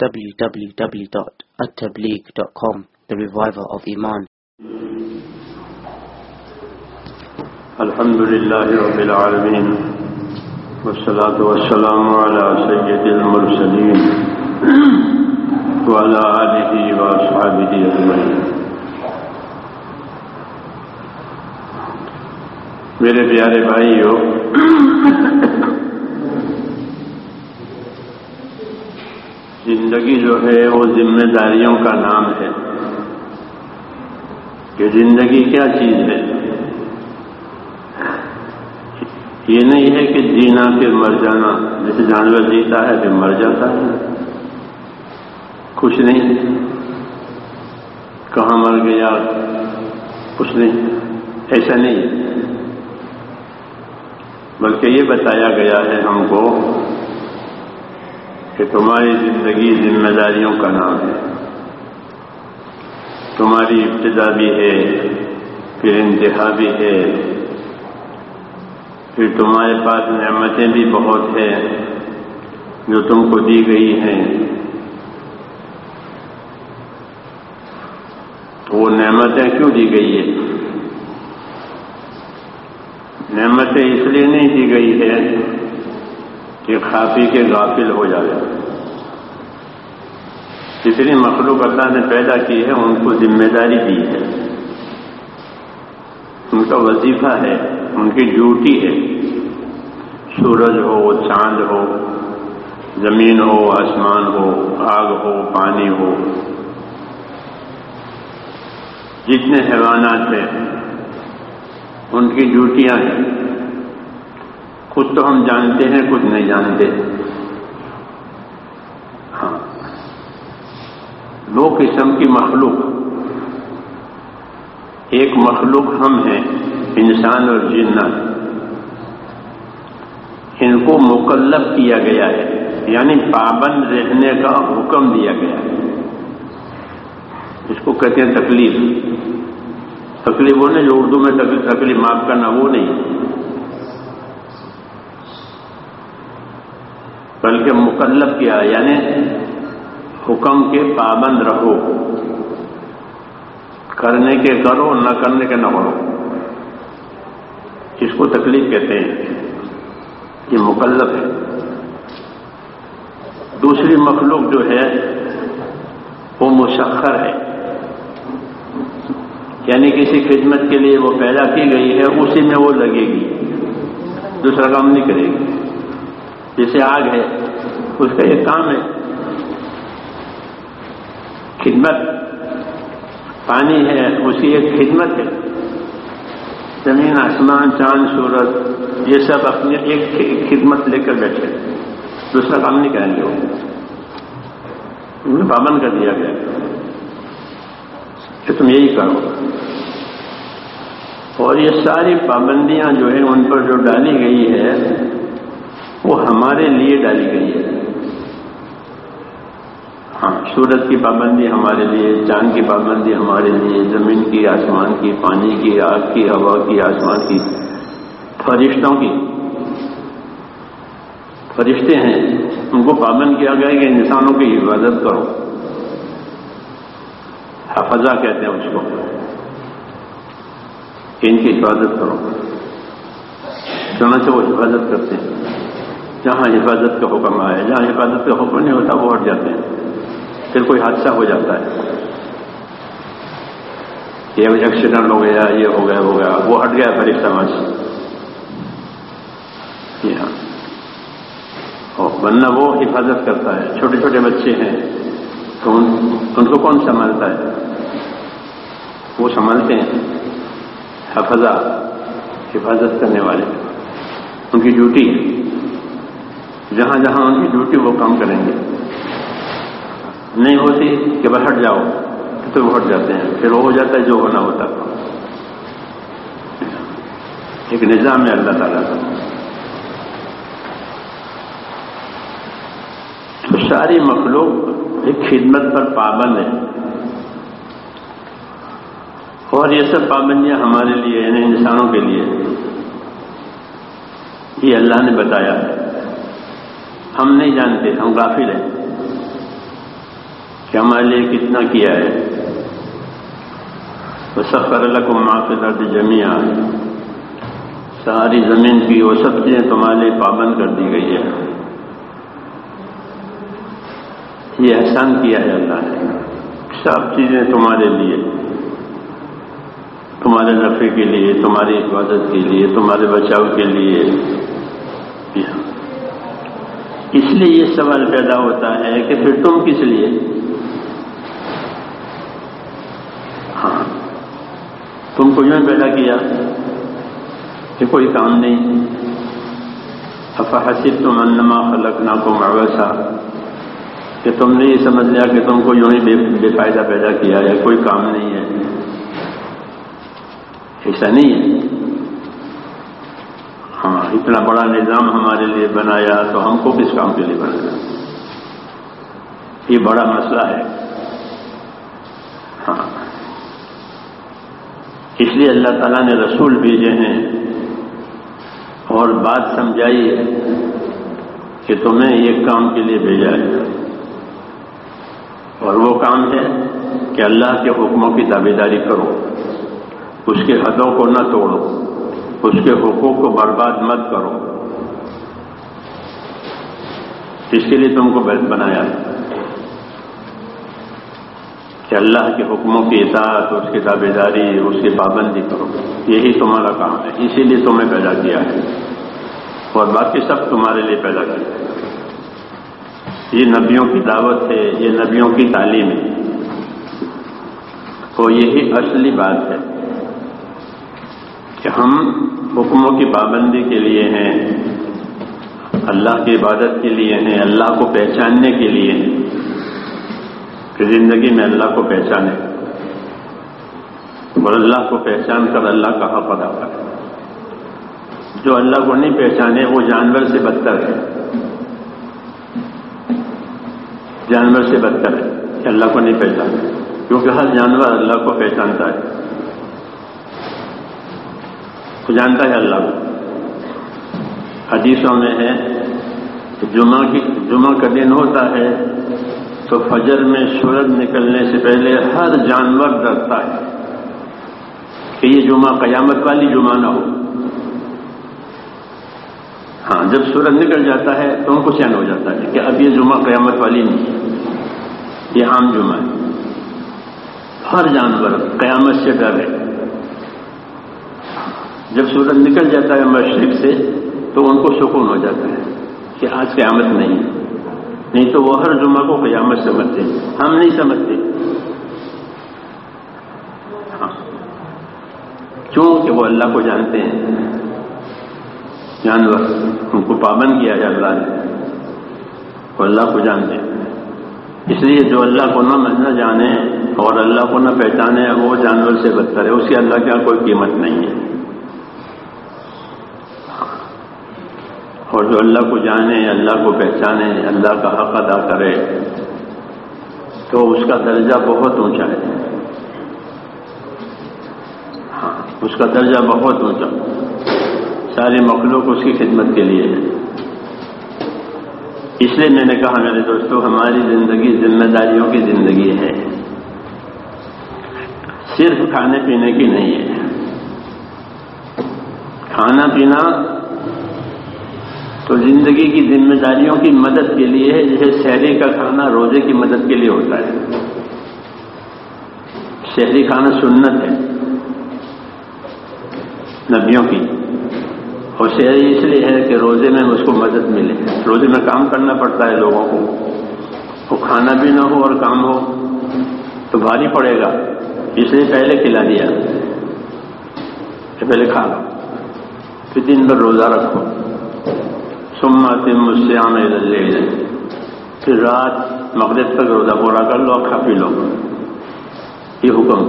www.attableek.com The Reviver of Iman. الحمد لله رب العالمين والصلاة والسلام على سيد المرسلين وعلى آله وأصحابه أجمعين میرے پیارے بھائیو زندگی جو ہے وہ ذمہ داریوں کا نام ہے کہ زندگی کیا چیز ہے؟ یہ نہیں ہے کہ جینا پھر مر جانا، جیسے جانور جیتا ہے پھر مر جاتا ہے۔ کچھ نہیں۔ کہاں مر گیا؟ کچھ نہیں۔ ایسا نہیں۔ بلکہ یہ بتایا گیا ہے ہم کو کہ تمہاری زندگی ذمہ داریوں کا نام ہے۔ تمہاری ابتدا بھی ہے، پھر انتہا بھی ہے۔ پھر تمہارے پاس نعمتیں بھی بہت ہیں جو تم کو دی گئی ہیں۔ تو وہ نعمتیں کیوں دی گئی ہے نعمتیں اس لیے نہیں دی گئی ہے کہ کھاپی کے غافل ہو جائے۔ جتنی مخلوق اللہ نے پیدا کی ہے ان کو ذمہ داری دی ہے۔ ان کا وظیفہ ہے، ان کی ڈیوٹی ہے۔ سورج ہو، چاند ہو، زمین ہو، آسمان ہو، آگ ہو، پانی ہو۔ جتنے حیوانات ہیں، ان کی ڈیوٹیاں ہیں۔ خود تو ہم جانتے ہیں کچھ نہیں جانتے۔ ہاں۔ دو قسم کی مخلوق۔ ایک مخلوق ہم ہیں، انسان اور جنات۔ ان کو مکلف کیا گیا ہے یعنی پابند رہنے کا حکم دیا گیا ہے۔ اس کو کہتے ہیں تکلیف۔ تکلیف وہ نہیں جو اردو میں تکلیف معاف کرنا وہ نہیں۔ بلکہ مکلف کیا یعنی حکم کے پابند رہو۔ کرنے کے کرو، نہ کرنے کے نہ کرو۔ اس کو تکلیف کہتے ہیں۔ یہ مکلف ہے۔ دوسری مخلوق جو ہے، وہ مشخر ہے۔ یعنی کسی خدمت کے لیے وہ پیدا کی گئی ہے، اسی میں وہ لگے گی۔ دوسرا کام نہیں کرے گی۔ جیسے آگ ہے، اس کا یہ کام ہے۔ خدمت، پانی ہے اس کی ایک خدمت ہے۔ زمین، آسمان، چاند، سورج، یہ سب اپنی ایک خدمت لے کر بیٹھے دوسرا کام نہیں کریں گے وہ۔ انہیں پابند کر دیا گیا۔ کہ تم یہی کرو۔ اور یہ ساری پابندیاں جو ہیں، ان پر جو ڈالی گئی ہے وہ ہمارے لیے ڈالی گئی ہے۔ ہاں سورج کی پابندی ہمارے لیے، چاند کی پابندی ہمارے لیے، زمین کی، آسمان کی، پانی کی، آگ کی، ہوا کی، آسمان کی، فرشتوں کی۔ فرشتے ہیں، ان کو پابند کیا گیا کہ انسانوں کی حفاظت کرو۔ حفظہ کہتے ہیں اس کو۔ کہ ان کی حفاظت کرو۔ چنانچہ وہ حفاظت کرتے ہیں۔ جہاں حفاظت کا حکم آئے، جہاں حفاظت کا حکم نہیں ہوتا، وہ ہٹ جاتے ہیں۔ پھر کوئی حادثہ ہو جاتا ہے۔ یہ ایکسیڈنٹ ہو گیا، یہ ہو گیا ہو گیا، وہ ہٹ گیا پھر سمجھ جی ہاں۔ ورنہ وہ حفاظت کرتا ہے۔ چھوٹے چھوٹے بچے ہیں، تو ان کو کون سنبھالتا ہے؟ وہ سنبھالتے ہیں حفظہ، حفاظت کرنے والے۔ ان کی ڈیوٹی جہاں جہاں ان کی ڈیوٹی وہ کام کریں گے۔ نہیں ہوتی کہ وہ ہٹ جاؤ، تو وہ ہٹ جاتے ہیں۔ پھر وہ ہو جاتا ہے جو ہونا ہوتا۔ ایک نظام ہے اللہ تعالیٰ کا۔ تو ساری مخلوق ایک خدمت پر پابند ہے اور یہ سب پابندیاں ہمارے لیے یعنی انسانوں کے لیے، یہ اللہ نے بتایا ہے۔ ہم نہیں جانتے، ہم غافل ہیں کہ ہمارے لیے کتنا کیا ہے۔ تو سفر الکم معافی درد جمیا ساری زمین کی وہ سب چیزیں تمہارے لیے پابند کر دی گئی ہے یہ احسان کیا ہے اللہ نے۔ سب چیزیں تمہارے لیے، تمہارے نفے کے لیے، تمہاری حفاظت کے لیے، تمہارے بچاؤ کے لیے۔ اس لیے یہ سوال پیدا ہوتا ہے کہ پھر تم کس لیے؟ ہاں۔ تم کو یوں پیدا کیا کہ کوئی کام نہیں۔ افحسب تم انما خلقنا کو مویسا کہ تم نے یہ سمجھ لیا کہ تم کو یوں ہی بے فائدہ پیدا کیا ہے، کوئی کام نہیں ہے۔ ایسا نہیں ہے۔ ہاں اتنا بڑا نظام ہمارے لیے بنایا تو ہم کو کس کام کے لیے بنایا؟ یہ بڑا مسئلہ ہے۔ ہاں۔ اس لیے اللہ تعالیٰ نے رسول بھیجے ہیں۔ اور بات سمجھائی ہے کہ تمہیں ایک کام کے لیے بھیجا ہے۔ اور وہ کام ہے کہ اللہ کے حکموں کی دعوے داری کرو۔ اس کے حدوں کو نہ توڑو۔ اس کے حقوق کو برباد مت کرو۔ اس کے لیے تم کو بنایا۔ کہ اللہ کے حکموں کی اطاعت، اس کی دعوے داری اس کی پابندی کرو۔ یہی تمہارا کام ہے۔ اسی لیے تمہیں پیدا کیا ہے۔ اور باقی سب تمہارے لیے پیدا کیا۔ ہے یہ نبیوں کی دعوت ہے، یہ نبیوں کی تعلیم ہے۔ تو یہی اصلی بات ہے کہ ہم حکموں کی پابندی کے لیے ہیں، اللہ کی عبادت کے لیے ہیں، اللہ کو پہچاننے کے لیے ہیں، کہ زندگی میں اللہ کو پہچانے اور اللہ کو پہچان کر اللہ کا حق ادا کرے۔ جو اللہ کو نہیں پہچانے، وہ جانور سے بدتر ہے۔ جانور سے بدتر ہے کہ اللہ کو نہیں پہچانے، کیونکہ ہر جانور اللہ کو پہچانتا ہے۔ تو جانتا ہے اللہ کو۔ حدیثوں میں ہے کہ جمعہ کی جمعہ کا دن ہوتا ہے تو فجر میں سورج نکلنے سے پہلے ہر جانور ڈرتا ہے کہ یہ جمعہ قیامت والی جمعہ نہ ہو۔ ہاں جب سورج نکل جاتا ہے تو ان کو چین ہو جاتا ہے کہ اب یہ جمعہ قیامت والی نہیں یہ عام جمعہ ہے۔ ہر جانور قیامت سے ڈر ہے۔ جب سورج نکل جاتا ہے مشرق سے، تو ان کو سکون ہو جاتا ہے کہ آج قیامت نہیں۔ نہیں تو وہ ہر جمعہ کو قیامت سمجھتے ہم نہیں سمجھتے۔ ہاں۔ کیوں کہ وہ اللہ کو جانتے ہیں۔ جانور، ان کو پابند کیا ہے اللہ نے وہ اللہ کو جانتے ہیں۔ اس لیے جو اللہ کو نہ نہ جانے اور اللہ کو نہ پہچانے، وہ جانور سے بدتر ہے۔ اس کی اللہ کے یہاں کوئی قیمت نہیں ہے۔ اور جو اللہ کو جانے، اللہ کو پہچانے، اللہ کا حق ادا کرے، تو اس کا درجہ بہت اونچا ہے۔ ہاں اس کا درجہ بہت اونچا۔ سارے مخلوق اس کی خدمت کے لیے ہے۔ اس لیے میں نے کہا، میرے دوستوں ہماری زندگی ذمہ داریوں کی زندگی ہے۔ صرف کھانے پینے کی نہیں ہے۔ کھانا پینا تو زندگی کی ذمہ داریوں کی مدد کے لیے ہے جیسے شہری کا کھانا روزے کی مدد کے لیے ہوتا ہے۔ شہری کھانا سنت ہے، نبیوں کی۔ اور شہری اس لیے ہے کہ روزے میں اس کو مدد ملے۔ روزے میں کام کرنا پڑتا ہے لوگوں کو۔ وہ کھانا بھی نہ ہو اور کام ہو تو بھاری پڑے گا۔ اس لیے پہلے کھلا دیا۔ کہ پہلے کھا لو۔ پھر دن بھر روزہ رکھو۔ سما تم مسیام پھر رات مغرب تک روزہ پورا کر لو کھا پی لو یہ حکم.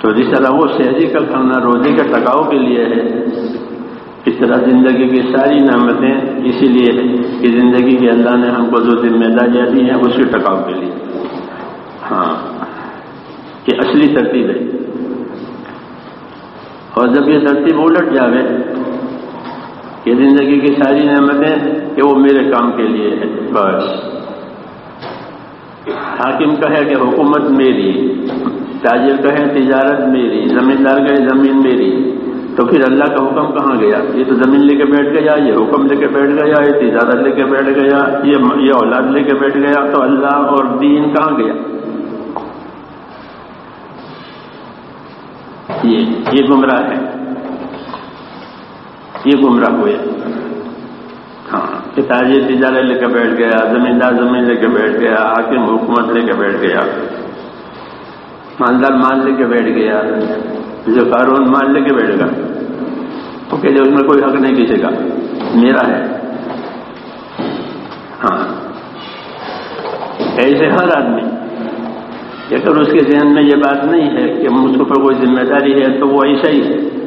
تو جس طرح وہ شہری کا کھانا روزے کا ٹکاؤ کے لیے ہے، اس طرح زندگی کی ساری نعمتیں اسی لیے ہے کہ زندگی کے اللہ نے ہم کو جو ذمہ داریاں دی ہیں اس کے ٹکاؤ کے لیے. ہاں یہ اصلی ترتیب ہے۔ اور جب یہ ترتیب الٹ جاوے یہ زندگی کی ساری نعمتیں کہ وہ میرے کام کے لیے ہے، بس۔ حاکم کہے کہ حکومت میری، تاجر کہے تجارت میری، زمیندار کہے زمین میری۔ تو پھر اللہ کا حکم کہاں گیا؟ یہ تو زمین لے کے بیٹھ گیا، یہ حکم لے کے بیٹھ گیا، یہ تجارت لے کے بیٹھ گیا، یہ اولاد لے کے بیٹھ گیا۔ تو اللہ اور دین کہاں گیا؟ یہ یہ گمراہ ہے۔ یہ گمراہ ہوئے۔ ہاں تاجر تجارت لے کے بیٹھ گیا، زمیندار زمین لے کے بیٹھ گیا، حاکم حکومت لے کے بیٹھ گیا، مالدار مال لے کے بیٹھ گیا جو قانون مال لے کے بیٹھ گا تو کہ اس میں کوئی حق نہیں، کسی کا۔ میرا ہے۔ ہاں۔ ایسے ہر آدمی، اگر اس کے ذہن میں یہ بات نہیں ہے کہ مجھ پر کوئی ذمہ داری ہے، تو وہ ایسا ہی ہے۔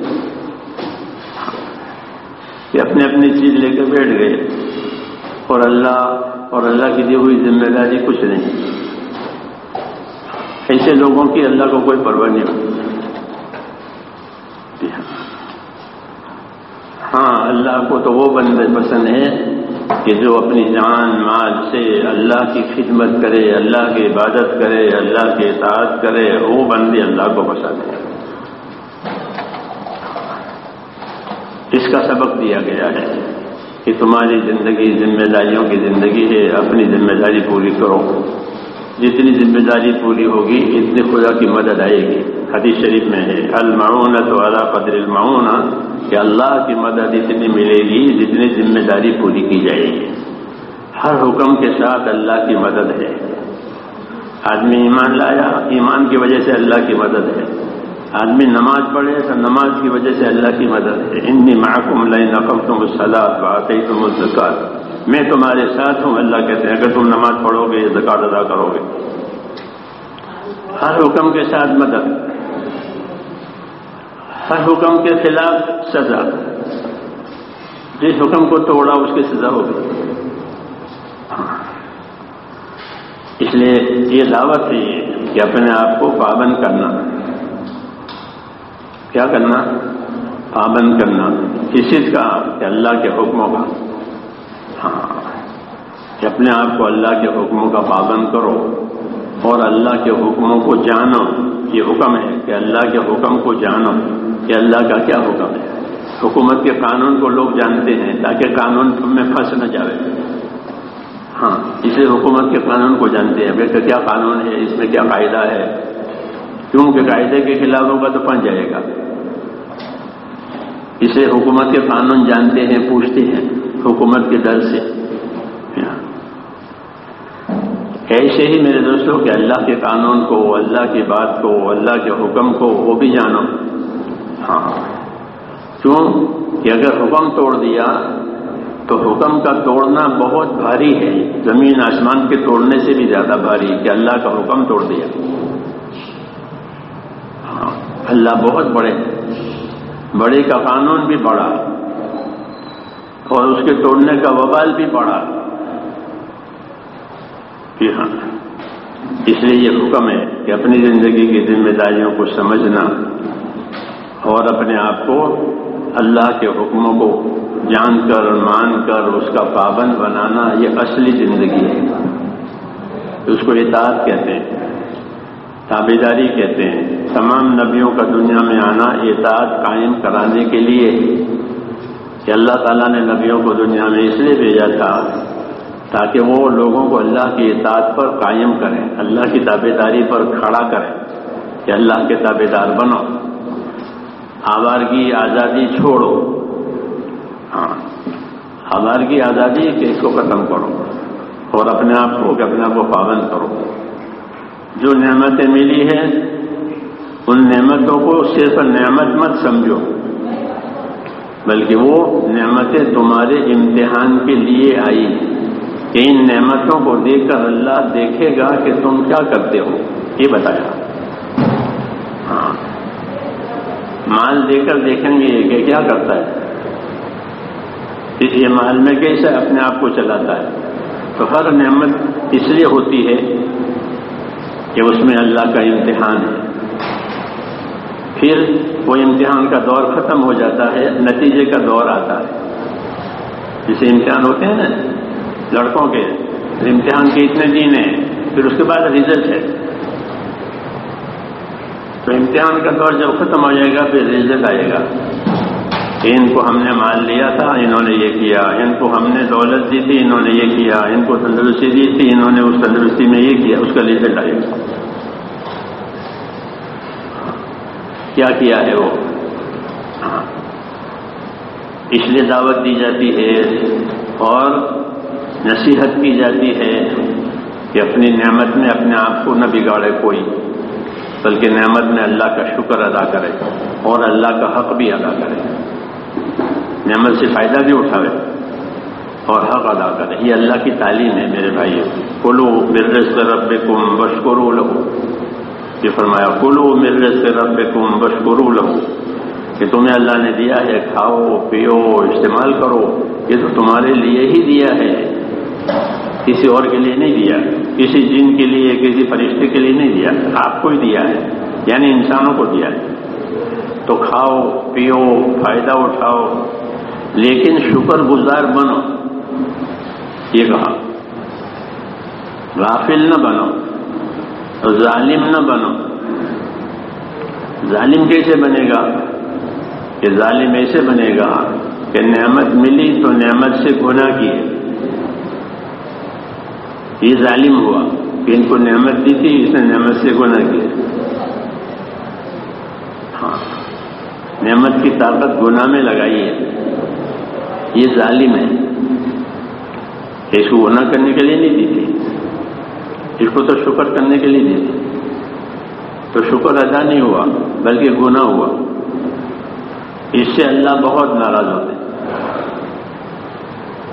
کہ اپنی اپنی چیز لے کے بیٹھ گئے۔ اور اللہ اور اللہ کی دی ہوئی ذمہ داری کچھ نہیں۔ ایسے لوگوں کی اللہ کو کوئی پرواہ نہیں۔ ہوتی ہاں اللہ کو تو وہ بندے پسند ہے کہ جو اپنی جان، مال سے اللہ کی خدمت کرے، اللہ کی عبادت کرے، اللہ کی اطاعت کرے، وہ بندے اللہ کو پسند ہے اس کا سبق دیا گیا ہے کہ تمہاری زندگی ذمہ داریوں کی زندگی ہے، اپنی ذمہ داری پوری کرو۔ جتنی ذمہ داری پوری ہوگی، اتنی خدا کی مدد آئے گی۔ حدیث شریف میں ہے المعون تو اللہ قدر المعون کہ اللہ کی مدد اتنی ملے گی جتنی ذمہ داری پوری کی جائے گی۔ ہر حکم کے ساتھ اللہ کی مدد ہے۔ آدمی ایمان لایا، ایمان کی وجہ سے اللہ کی مدد ہے۔ آدمی نماز پڑھے تو نماز کی وجہ سے اللہ کی مدد ہے انی محکم لئی نقم تم سلاد بات تم الزکات میں تمہارے ساتھ ہوں، اللہ کہتے ہیں، اگر تم نماز پڑھو گے زکات ادا کرو گے۔ ہر حکم کے ساتھ مدد۔ ہر حکم کے خلاف سزا۔ جس حکم کو توڑا، اس کی سزا ہوگی۔ اس لیے یہ دعوت ہے کہ اپنے آپ کو پابند کرنا۔ کیا کرنا؟ پابند کرنا۔ کس چیز کا کہ اللہ کے حکموں کا۔ ہاں۔ کہ اپنے آپ کو اللہ کے حکموں کا پابند کرو اور اللہ کے حکموں کو جانو۔ یہ حکم ہے کہ اللہ کے حکم کو جانو کہ اللہ کا کیا حکم ہے۔ حکومت کے قانون کو لوگ جانتے ہیں تاکہ قانون میں پھنس نہ جائے ہاں۔ اسے حکومت کے قانون کو جانتے ہیں۔ کہ کیا قانون ہے؟ اس میں کیا قاعدہ ہے؟ کیونکہ قاعدے کے خلاف ہوگا تو پہنچ جائے گا۔ اسے حکومت کے قانون جانتے ہیں، پوچھتے ہیں حکومت کے ڈر سے۔ ہاں۔ ایسے ہی میرے دوستوں کہ اللہ کے قانون کو، اللہ کی بات کو، اللہ کے حکم کو وہ بھی جانو۔ ہاں۔ کیوں؟ کہ اگر حکم توڑ دیا تو حکم کا توڑنا بہت بھاری ہے۔ زمین آسمان کے توڑنے سے بھی زیادہ بھاری کہ اللہ کا حکم توڑ دیا۔ اللہ بہت بڑے بڑے کا قانون بھی بڑا اور اس کے توڑنے کا وبال بھی بڑا جی ہاں۔ اس لیے یہ حکم ہے کہ اپنی زندگی کی ذمہ داریوں کو سمجھنا اور اپنے آپ کو اللہ کے حکموں کو جان کر مان کر اس کا پابند بنانا یہ اصلی زندگی ہے۔ اس کو اطاعت کہتے ہیں۔ تابیداری کہتے ہیں۔ تمام نبیوں کا دنیا میں آنا اطاعت قائم کرانے کے لیے کہ اللہ تعالیٰ نے نبیوں کو دنیا میں اس لیے بھیجا تھا تاکہ وہ لوگوں کو اللہ کی اطاعت پر قائم کریں، اللہ کی تابے داری پر کھڑا کریں کہ اللہ کے تابے دار بنو۔ آوارگی آزادی چھوڑو۔ ہاں آوارگی آزادی کہ اس کو ختم کرو اور اپنے آپ کو کہ اپنے آپ کو پابند کرو۔ جو نعمتیں ملی ہیں، ان نعمتوں کو صرف نعمت مت سمجھو، بلکہ وہ نعمتیں تمہارے امتحان کے لیے آئی۔ کہ ان نعمتوں کو دیکھ کر اللہ دیکھے گا کہ تم کیا کرتے ہو، یہ بتایا۔ ہاں۔ مال دے کر دیکھیں گے کہ کیا کرتا ہے۔ یہ مال میں کیسے اپنے آپ کو چلاتا ہے۔ تو ہر نعمت اس لیے ہوتی ہے کہ اس میں اللہ کا امتحان ہے۔ پھر وہ امتحان کا دور ختم ہو جاتا ہے، نتیجے کا دور آتا ہے۔ جسے امتحان ہوتے ہیں نا، لڑکوں کے۔ امتحان کے اتنے دن ہیں، پھر اس کے بعد ریزلٹ ہے۔ تو امتحان کا دور جب ختم ہو جائے گا، پھر ریزلٹ آئے گا۔ ان کو ہم نے مان لیا تھا، انہوں نے یہ کیا۔ ان کو ہم نے دولت دی تھی، انہوں نے یہ کیا۔ ان کو تندرستی دی تھی، انہوں نے اس تندرستی میں یہ کیا، اس کا ریزلٹ آئے کیا کیا ہے وہ؟ اس لیے دعوت دی جاتی ہے اور نصیحت کی جاتی ہے کہ اپنی نعمت میں اپنے آپ کو نہ بگاڑے کوئی، بلکہ نعمت میں اللہ کا شکر ادا کرے اور اللہ کا حق بھی ادا کرے۔ نعمت سے فائدہ بھی اٹھاوے اور حق ادا کرے۔ یہ اللہ کی تعلیم ہے میرے بھائی کلو مرس رب کم بشکرو لہو۔ یہ فرمایا کلو مرس رب کم بشکرو لہو۔ کہ تمہیں اللہ نے دیا ہے، کھاؤ، پیو، استعمال کرو۔ یہ تو تمہارے لیے ہی دیا ہے۔ کسی اور کے لیے نہیں دیا۔ کسی جن کے لیے، کسی فرشتے کے لیے نہیں دیا۔ آپ کو ہی دیا ہے۔ یعنی انسانوں کو دیا ہے۔ تو کھاؤ، پیو، فائدہ اٹھاؤ۔ لیکن شکر گزار بنو۔ یہ کہا۔ غافل نہ بنو۔ ظالم نہ بنو۔ ظالم کیسے بنے گا؟ کہ ظالم ایسے بنے گا کہ نعمت ملی تو نعمت سے گناہ کی یہ ظالم ہوا کہ ان کو نعمت دی تھی، اس نے نعمت سے گناہ کیا ہاں نعمت کی طاقت گناہ میں لگائی ہے۔ یہ ظالم ہے۔ اس کو گناہ کرنے کے لیے نہیں دی تھی اس کو تو شکر کرنے کے لیے دی تھی تو شکر ادا نہیں ہوا، بلکہ گناہ ہوا۔ اس سے اللہ بہت ناراض ہوتے۔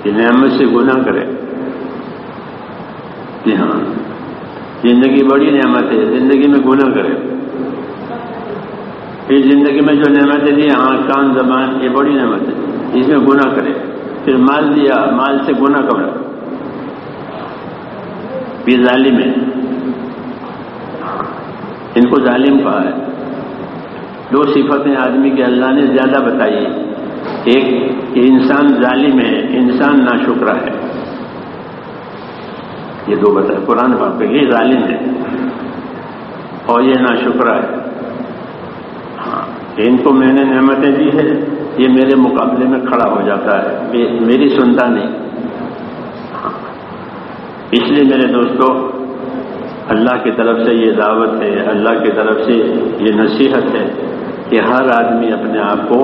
کہ نعمت سے گناہ کرے۔ جی ہاں زندگی بڑی نعمت ہے، زندگی میں گناہ کرے۔ پھر زندگی میں جو نعمتیں دی آنکھ، کان، زبان، یہ بڑی نعمت ہے اس میں گناہ کرے پھر مال دیا، مال سے گناہ کرے پھر ظالم ہے۔ ان کو ظالم کہا ہے۔ دو صفتیں آدمی کے اللہ نے زیادہ بتائی ایک کہ انسان ظالم ہے، انسان نا ہے۔ یہ دو بتائے قرآن پاک یہ ظالم ہے اور یہ نا ہے۔ ان کو میں نے نعمتیں دی ہے یہ میرے مقابلے میں کھڑا ہو جاتا ہے۔ میری سنتا نہیں۔ ہاں۔ اس لیے میرے دوستو، اللہ کی طرف سے یہ دعوت ہے، اللہ کی طرف سے یہ نصیحت ہے کہ ہر آدمی اپنے آپ کو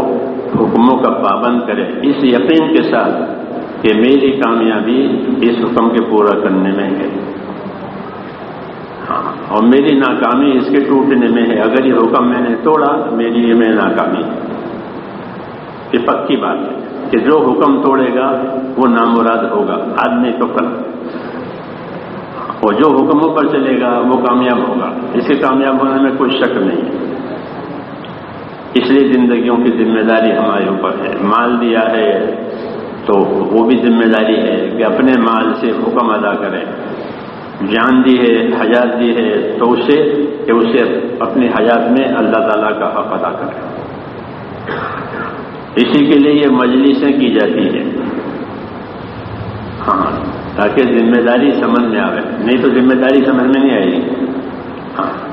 حکموں کا پابند کرے۔ اس یقین کے ساتھ کہ میری کامیابی اس حکم کے پورا کرنے میں ہے۔ اور میری ناکامی اس کے ٹوٹنے میں ہے۔ اگر یہ حکم میں نے توڑا، میری یہ میں ناکامی یہ پکی بات ہے کہ جو حکم توڑے گا، وہ نامراد ہوگا۔ آدمی تو کل۔ اور جو حکموں پر چلے گا، وہ کامیاب ہوگا۔ اس کے کامیاب ہونے میں کوئی شک نہیں ہے۔ اس لیے زندگیوں کی ذمہ داری ہمارے اوپر ہے۔ مال دیا ہے تو وہ بھی ذمہ داری ہے کہ اپنے مال سے حکم ادا کریں۔ جان دی ہے، حیات دی ہے، تو اسے، کہ اسے اپنی حیات میں اللہ تعالیٰ کا حق ادا کرے اسی کے لیے یہ مجلسیں کی جاتی ہے ہاں تاکہ ذمہ داری سمجھ میں آئے نہیں تو ذمہ داری سمجھ میں نہیں آئے گی۔ ہاں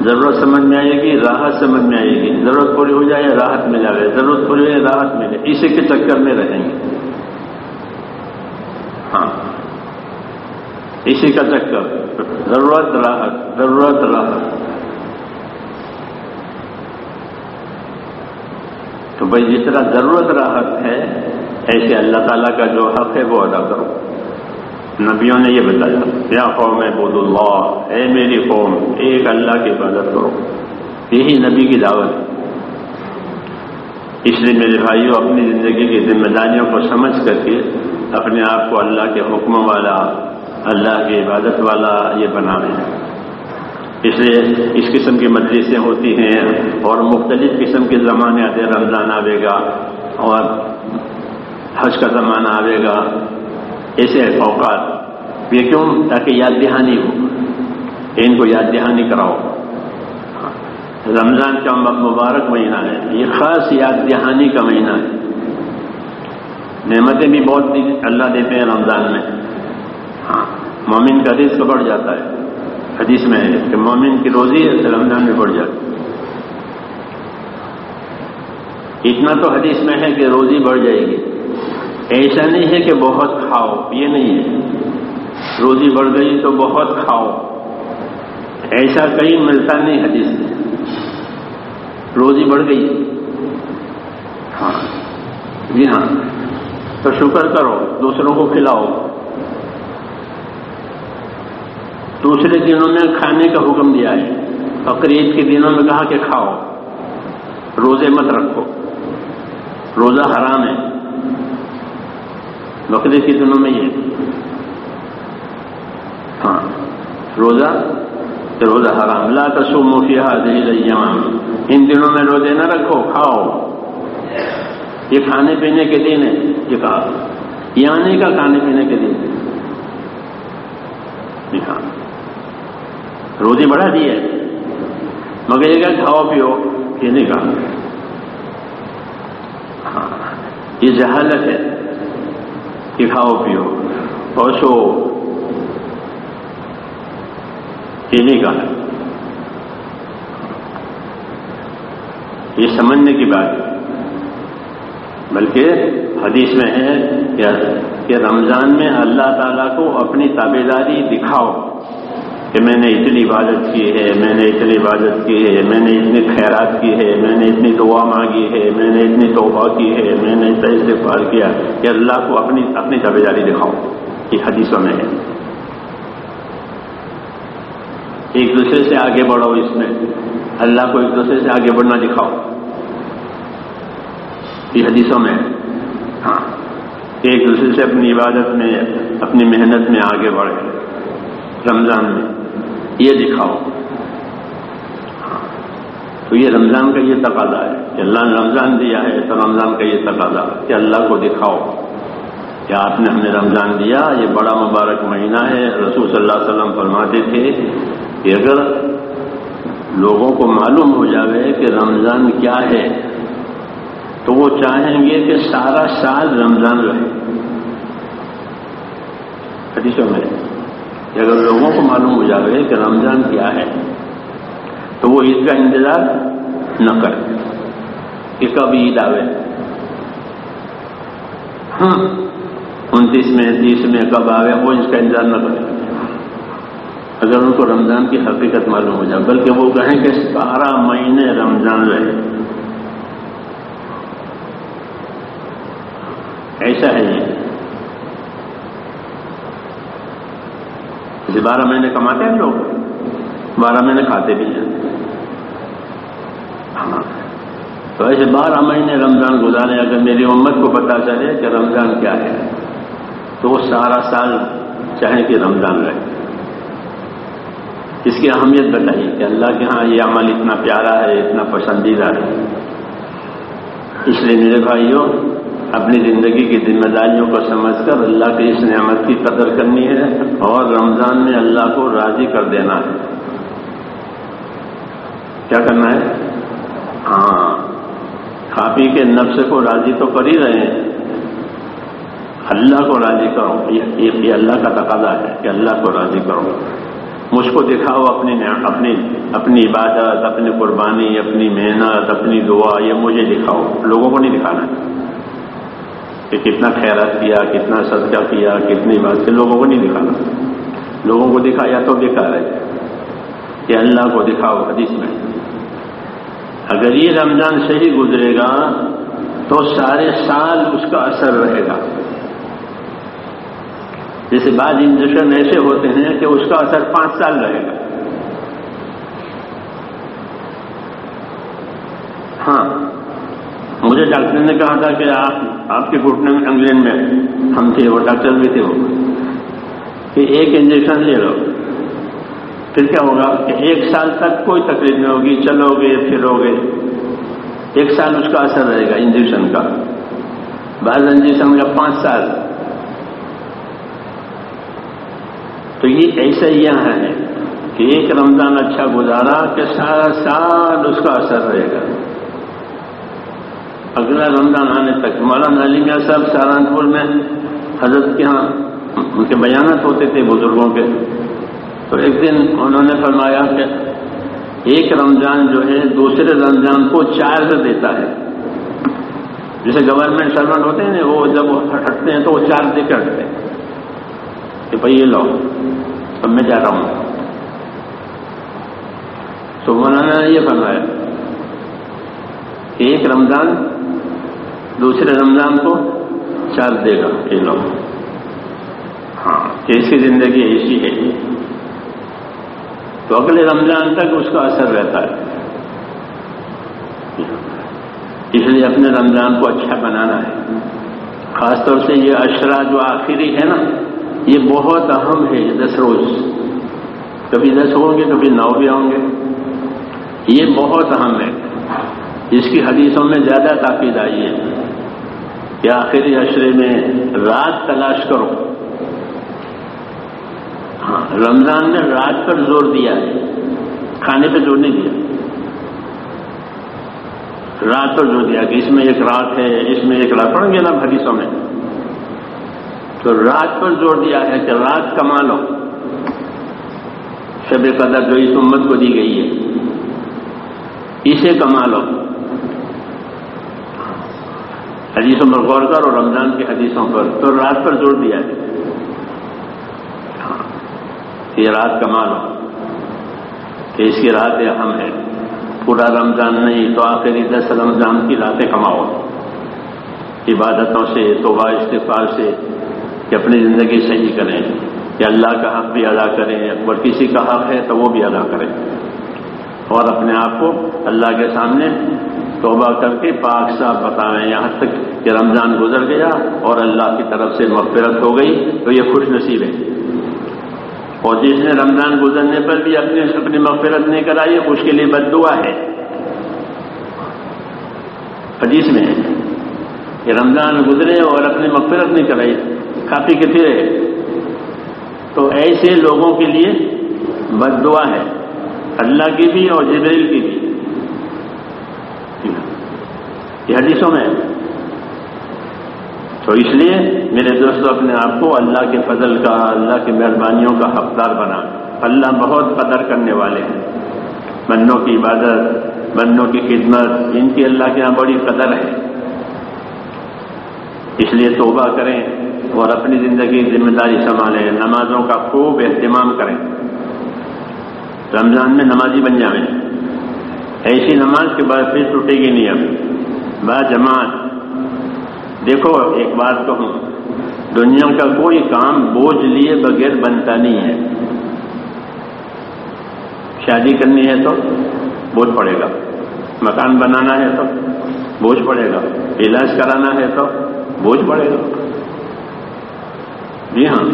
ضرورت سمجھ میں آئے گی، راحت سمجھ میں آئے گی۔ ضرورت پوری ہو جائے، راحت مل جائے۔ ضرورت پوری ہو جائے، راحت ملے۔ اسی کے چکر میں رہیں گے ہاں اسی کا چکر، ضرورت راحت ضرورت راحت۔ تو بھائی، جس طرح ضرورت راحت ہے، ایسے اللہ تعالیٰ کا جو حق ہے، وہ ادا کرو۔ نبیوں نے یہ بتایا کیا قوم ہے بود اللہ اے میری قوم، ایک اللہ کی عبادت کرو۔ یہی نبی کی دعوت ہے۔ اس لیے میرے بھائیوں اپنی زندگی کی ذمہ داریوں کو سمجھ کر کے، اپنے آپ کو اللہ کے حکم والا اللہ کی عبادت والا یہ بنا رہے ہیں۔ اس لیے اس قسم کی مجلسیں ہوتی ہیں اور مختلف قسم کے زمانے آتے ہیں۔ رمضان آئے گا اور حج کا زمانہ آئے گا۔ ایسے اوقات۔ یہ کیوں؟ تاکہ یاد دہانی ہو۔ ان کو یاد دہانی کراؤ۔ رمضان کا مبارک مہینہ ہے۔ یہ خاص یاد دہانی کا مہینہ ہے۔ نعمتیں بھی بہت اللہ دیتے ہیں رمضان میں۔ ہاں مومن کا رزق بڑھ جاتا ہے۔ حدیث میں ہے کہ مومن کی روزی رمضان میں بڑھ جاتی اتنا تو حدیث میں ہے کہ روزی بڑھ جائے گی۔ ایسا نہیں ہے کہ بہت کھاؤ، یہ نہیں ہے۔ روزی بڑھ گئی تو بہت کھاؤ۔ ایسا کہیں ملتا نہیں حدیث میں۔ روزی بڑھ گئی۔ ہاں جی ہاں۔ تو شکر کرو، دوسروں کو کھلاؤ۔ دوسرے دنوں میں کھانے کا حکم دیا ہے بقرعید کے دنوں میں کہا کہ کھاؤ، روزے مت رکھو۔ روزہ حرام ہے۔ بقرعید کے دنوں میں یہ۔ ہاں روزہ روزہ حرام۔ لا کسو مفیہ دہی ان دنوں میں روزے نہ رکھو، کھاؤ۔ یہ کھانے پینے کے دن ہے، یہ کہا۔ یہ آنے کا کھانے پینے کے دن ہے۔ روزی بڑھا دی ہے۔ مگر یہ کہ کھاؤ پیو، یہ نہیں کہا۔ ہاں، یہ جہالت ہے کہ کھاؤ پیو۔ اور سو، یہ نہیں کہا۔ یہ سمجھنے کی بات ہے۔ بلکہ حدیث میں ہے کہ رمضان میں اللہ تعالیٰ کو اپنی تابے داری دکھاؤ۔ کہ میں نے اتنی عبادت کی ہے، میں نے اتنی عبادت کی ہے، میں نے اتنی خیرات کی ہے، میں نے اتنی دعا مانگی ہے، میں نے اتنی توبہ کی ہے، میں نے سے پار کیا کہ اللہ کو اپنی اپنی تابے داری دکھاؤ۔ یہ حدیثوں میں ہے۔ ایک دوسرے سے آگے بڑھو اس میں۔ اللہ کو ایک دوسرے سے آگے بڑھنا دکھاؤ۔ یہ حدیثوں میں ہاں۔ ایک دوسرے سے اپنی عبادت میں، اپنی محنت میں آگے بڑھے۔ رمضان میں۔ یہ دکھاؤ۔ ہاں۔ تو یہ رمضان کا یہ تقاضا ہے کہ اللہ نے رمضان دیا ہے، تو رمضان کا یہ تقاضا کہ اللہ کو دکھاؤ۔ کہ آپ نے ہمیں رمضان دیا؟ یہ بڑا مبارک مہینہ ہے۔ رسول صلی اللہ علیہ وسلم فرماتے تھے کہ اگر لوگوں کو معلوم ہو جاوے کہ رمضان کیا ہے، تو وہ چاہیں گے کہ سارا سال رمضان رہے۔ حدیثوں میں اگر لوگوں کو معلوم ہو جائے کہ رمضان کیا ہے، تو وہ عید کا انتظار نہ کرے کہ کب عید آوے۔ ہاں انتیس میں، تیس میں کب آوے، وہ اس کا انتظار نہ کرے اگر ان کو رمضان کی حقیقت معلوم ہو جائے، بلکہ وہ کہیں کہ بارہ مہینے رمضان رہے۔ ایسا ہے یہ۔ جی، بارہ مہینے کماتے ہیں لوگ۔ بارہ مہینے کھاتے بھی ہیں۔ ہاں۔ تو ایسے بارہ مہینے رمضان گزارے، اگر میری امت کو پتا چلے کہ رمضان کیا ہے، تو وہ سارا سال چاہے کہ رمضان رہے۔ اس کی اہمیت بتائیے کہ اللہ کے ہاں یہ عمل اتنا پیارا ہے، اتنا پسندیدہ ہے۔ اس لیے میرے بھائیوں اپنی زندگی کی ذمہ داریوں کو سمجھ کر اللہ کی اس نعمت کی قدر کرنی ہے اور رمضان میں اللہ کو راضی کر دینا ہے۔ کیا کرنا ہے؟ ہاں۔ کھاپی کے نفس کو راضی تو کر ہی رہے ہیں۔ اللہ کو راضی کرو۔ یہ اللہ کا تقاضا ہے کہ اللہ کو راضی کرو۔ مجھ کو دکھاؤ اپنی اپنی اپنی عبادت، اپنی قربانی، اپنی محنت، اپنی دعا، یہ مجھے دکھاؤ۔ لوگوں کو نہیں دکھانا۔ کہ کتنا خیرات کیا، کتنا صدقہ کیا، کتنی بات لوگوں کو نہیں دکھانا۔ لوگوں کو دکھایا تو بیکار ہے کہ اللہ کو دکھاؤ حدیث میں۔ اگر یہ رمضان صحیح گزرے گا تو سارے سال اس کا اثر رہے گا۔ جیسے بعض انجیکشن ایسے ہوتے ہیں کہ اس کا اثر پانچ سال رہے گا۔ ہاں۔ مجھے ڈاکٹر نے کہا تھا کہ آپ آپ کے گھٹنے میں انگلینڈ میں ہم تھے، وہ ڈاکٹر بھی تھے وہ۔ کہ ایک انجیکشن لے لو۔ پھر کیا ہوگا؟ کہ ایک سال تک کوئی تکلیف نہیں ہوگی، چلو گے، پھرو گے۔ ایک سال اس کا اثر رہے گا انجیکشن کا۔ بعض انجیکشن کا پانچ سال۔ تو یہ ایسا یہاں ہے کہ ایک رمضان اچھا گزارا کہ سارا سال اس کا اثر رہے گا۔ اگلا رمضان آنے تک مولانا علی میاں صاحب سہارنپور میں حضرت کے ہاں ان کے بیانات ہوتے تھے بزرگوں کے۔ تو ایک دن انہوں نے فرمایا کہ ایک رمضان جو ہے دوسرے رمضان کو چارج دیتا ہے۔ جیسے گورنمنٹ سرونٹ ہوتے ہیں وہ جب ہٹتے ہیں تو وہ چارج دے کے ہٹتے ہیں۔ کہ بھائی یہ لو، اب میں جا رہا ہوں۔ تو مولانا نے یہ فرمایا کہ ایک رمضان دوسرے رمضان کو چارج دے گا یہ لو ہاں ایسی زندگی ایسی ہے۔ تو اگلے رمضان تک اس کا اثر رہتا ہے۔ اس لیے اپنے رمضان کو اچھا بنانا ہے۔ خاص طور سے یہ اشرا جو آخری ہے نا، یہ بہت اہم ہے دس روز۔ کبھی دس ہوں گے، کبھی نو بھی ہوں گے۔ یہ بہت اہم ہے۔ اس کی حدیثوں میں زیادہ تاکید آئی ہے کہ آخری اشرے میں رات تلاش کرو۔ ہاں رمضان نے رات پر زور دیا ہے۔ کھانے پہ زور نہیں دیا۔ رات پر زور دیا کہ اس میں ایک رات ہے، اس میں ایک رات۔ پڑیں گے نا حدیثوں میں۔ تو رات پر زور دیا ہے کہ رات کما لو شب قدر جو اس امت کو دی گئی ہے، اسے کما لو حدیثوں پر غور کر اور رمضان کی حدیثوں پر تو رات پر زور دیا ہے ہاں، یہ رات کما لو کہ اس کی رات اہم ہے۔ پورا رمضان نہیں تو آخری دس رمضان کی راتیں کماؤ۔ عبادتوں سے، توبہ استفار سے کہ اپنی زندگی صحیح کریں، کہ اللہ کا حق بھی ادا کریں۔ اور کسی کا حق ہے تو وہ بھی ادا کریں۔ اور اپنے آپ کو اللہ کے سامنے توبہ کر کے پاک صاحب بتائیں یہاں تک کہ رمضان گزر گیا اور اللہ کی طرف سے مغفرت ہو گئی، تو یہ خوش نصیب ہے۔ اور جس نے رمضان گزرنے پر بھی اپنے اپنی مغفرت نہیں کرائی، اس کے لیے بد دعا ہے۔ حدیث میں کہ رمضان گزرے اور اپنی مغفرت نہیں کرائی، کافی کے پھرے تو ایسے لوگوں کے لیے بد دعا ہے۔ اللہ کی بھی اور جبریل کی بھی۔ یہ حدیثوں میں تو اس لیے میرے دوستوں اپنے آپ کو اللہ کے فضل کا، اللہ کی مہربانیوں کا حقدار بنا۔ اللہ بہت قدر کرنے والے ہیں۔ بنوں کی عبادت بنوں کی خدمت، ان کی اللہ کے یہاں بڑی قدر ہے۔ اس لیے توبہ کریں اور اپنی زندگی ذمہ داری سنبھالیں، نمازوں کا خوب اہتمام کریں۔ رمضان میں نمازی بن جائیں۔ ایسی نماز کے بعد پھر ٹوٹے گی نہیں اب۔ با جماعت، دیکھو ایک بات کہوں، دنیا کا کوئی کام بوجھ لیے بغیر بنتا نہیں ہے۔ شادی کرنی ہے تو بوجھ پڑے گا۔ مکان بنانا ہے تو بوجھ پڑے گا۔ علاج کرانا ہے تو بوجھ پڑے گا۔ جی ہاں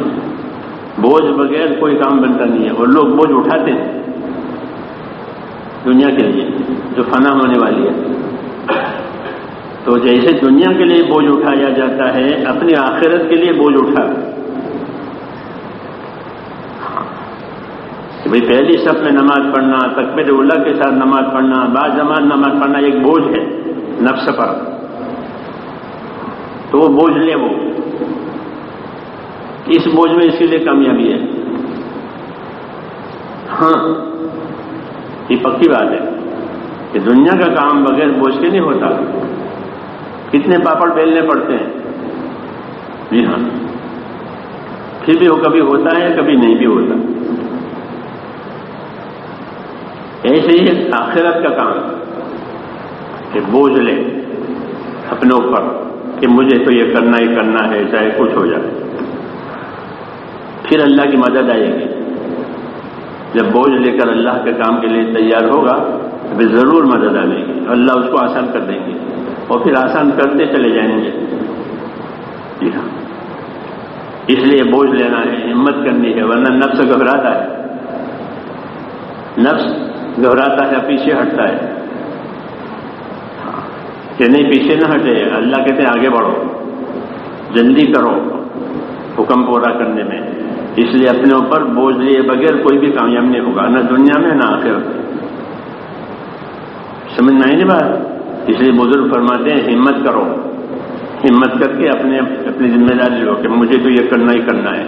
بوجھ بغیر کوئی کام بنتا نہیں ہے اور لوگ بوجھ اٹھاتے ہیں۔ دنیا کے لیے جو فنا ہونے والی ہے۔ تو جیسے دنیا کے لیے بوجھ اٹھایا جاتا ہے اپنی آخرت کے لیے بوجھ اٹھا۔ کہ بھائی پہلی سب میں نماز پڑھنا تقبیر اللہ کے ساتھ نماز پڑھنا بعض زمان نماز پڑھنا ایک بوجھ ہے، نفس پر۔ تو وہ بوجھ لے وہ۔ اس بوجھ میں اسی لیے کامیابی ہے۔ ہاں یہ پکی بات ہے کہ دنیا کا کام بغیر بوجھ کے نہیں ہوتا۔ کتنے پاپڑ بیلنے پڑتے ہیں؟ جی ہاں۔ پھر بھی وہ کبھی ہوتا ہے، کبھی نہیں بھی ہوتا۔ ایسے ہی آخرت کا کام کہ بوجھ لے اپنے اوپر کہ مجھے تو یہ کرنا ہی کرنا ہے، چاہے کچھ ہو جائے۔ پھر اللہ کی مدد آئے گی۔ جب بوجھ لے کر اللہ کے کام کے لیے تیار ہوگا تو ضرور مدد آئے گی۔ اللہ اس کو آسان کر دیں گے۔ اور پھر آسان کرتے چلے جائیں گے۔ جی ہاں۔ اس لیے بوجھ لینا ہے ہمت کرنی ہے، ورنہ نفس گھبراتا ہے۔ نفس گھبراتا ہے، پیچھے ہٹتا ہے۔ ہاں۔ کہ نہیں، پیچھے نہ ہٹے۔ اللہ کہتے ہیں، آگے بڑھو۔ جلدی کرو۔ حکم پورا کرنے میں۔ اس لیے اپنے اوپر بوجھ لیے بغیر کوئی بھی کامیاب نہیں ہوگا، نہ دنیا میں، نہ آخر سمجھ میں نہیں بات؟ اس لیے بزرگ فرماتے ہیں، ہمت کرو۔ ہمت کر کے اپنے، اپنی ذمہ داری لو کہ مجھے تو یہ کرنا ہی کرنا ہے۔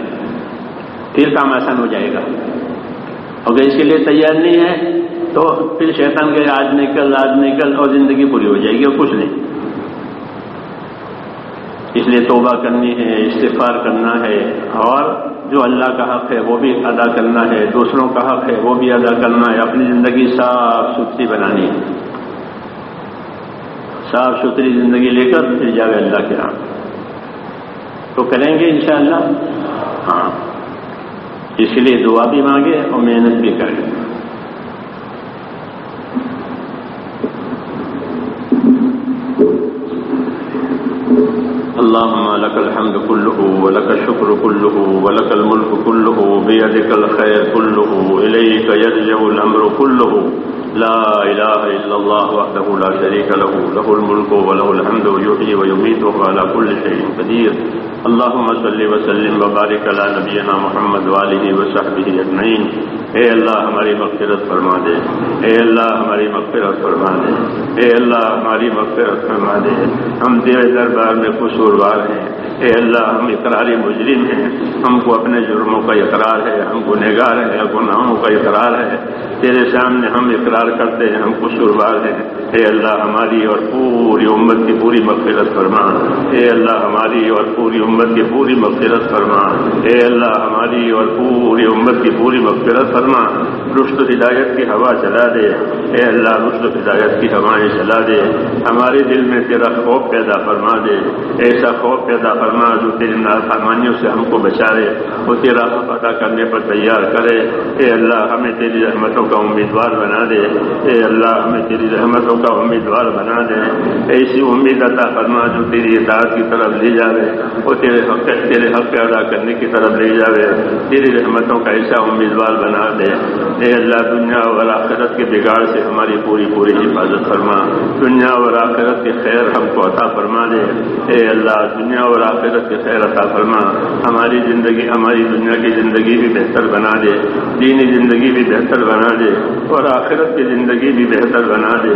پھر کام آسان ہو جائے گا۔ اگر اس کے لیے تیار نہیں ہے، تو پھر شیطان کے آج نکل آج نکل اور زندگی پوری ہو جائے گی اور کچھ نہیں۔ اس لیے توبہ کرنی ہے استفار کرنا ہے۔ اور جو اللہ کا حق ہے، وہ بھی ادا کرنا ہے۔ دوسروں کا حق ہے، وہ بھی ادا کرنا ہے۔ اپنی زندگی صاف ستھری بنانی ہے۔ صاف ستھری زندگی لے کر پھر جاوے اللہ کے نام تو کریں گے انشاءاللہ؟ ہاں۔ اس لیے دعا بھی مانگے اور محنت بھی کریں۔ اللهم لك الحمد كله ولك الشكر كله ولك الملك كله بيدك الخير كله إليك يرجع الأمر كله لا إله إلا الله وحده لا شريك له له الملك وله الحمد، يحيي ويميت على كل شيء قدير. اللهم صل وسلم وبارك على نبينا محمد وآله وصحبه أجمعين. اے اللہ ہماری مغفرت فرما دے، اے اللہ ہماری مغفرت فرما دے، اے اللہ ہماری مغفرت فرما دے۔ ہم تیرے دربار میں قصوروار ہیں۔ اے اللہ، ہم اقراری مجرم ہیں۔ ہم کو اپنے جرموں کا اقرار ہے، ہم کو نگار گناہوں کا اقرار ہے۔ تیرے سامنے ہم اقرار کرتے ہیں، ہم قصوروار ہیں۔ اے اللہ، ہماری اور پوری امت کی پوری مغفرت فرما۔ اے اللہ، ہماری اور پوری امت کی پوری مغفرت فرما۔ اے اللہ، ہماری اور پوری امت کی پوری مغفرت فرما۔ فرما رشت ہدایت کی ہوا چلا دے۔ اے اللہ رشت ہدایت کی ہوائیں چلا دے۔ ہمارے دل میں تیرا خوف پیدا فرما دے۔ ایسا خوف پیدا فرما جو تیری نافرمانیوں سے ہم کو بچا دے وہ تیرا پتہ کرنے پر تیار کرے۔ اے اللہ، ہمیں تیری رحمتوں کا امیدوار بنا دے۔ اے اللہ، ہمیں تیری رحمتوں کا امیدوار بنا دے۔ ایسی امید عطا فرما جو تیری اطاعت کی طرف لے جاوے۔ وہ تیرے حق تیرے حق ادا کرنے کی طرف لے جاوے۔ تیری رحمتوں کا ایسا امیدوار بنا دے۔ اے اللہ، دنیا اور آخرت کے بگاڑ سے ہماری پوری پوری حفاظت فرما۔ دنیا اور آخرت کے خیر ہم کو عطا فرما دے۔ اے اللہ، دنیا اور آخرت کے خیر عطا فرما۔ ہماری زندگی، ہماری دنیا کی زندگی بھی بہتر بنا دے۔ دینی زندگی بھی بہتر بنا دے۔ اور آخرت کی زندگی بھی بہتر بنا دے۔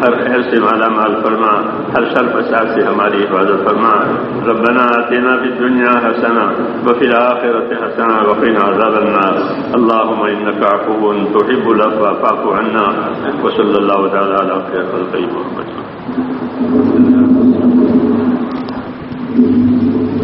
ہر خیر سے مالا مال فرما۔ ہر شر فساد سے ہماری حفاظت فرما۔ ربنا آتنا بھی دنیا حسنا وفی آخرت حسنا وفی عذاب النار۔ اللهم انك عفو تحب العفو فاعف عنا۔ وصلى الله تعالى على خير خلقه محمد. うん。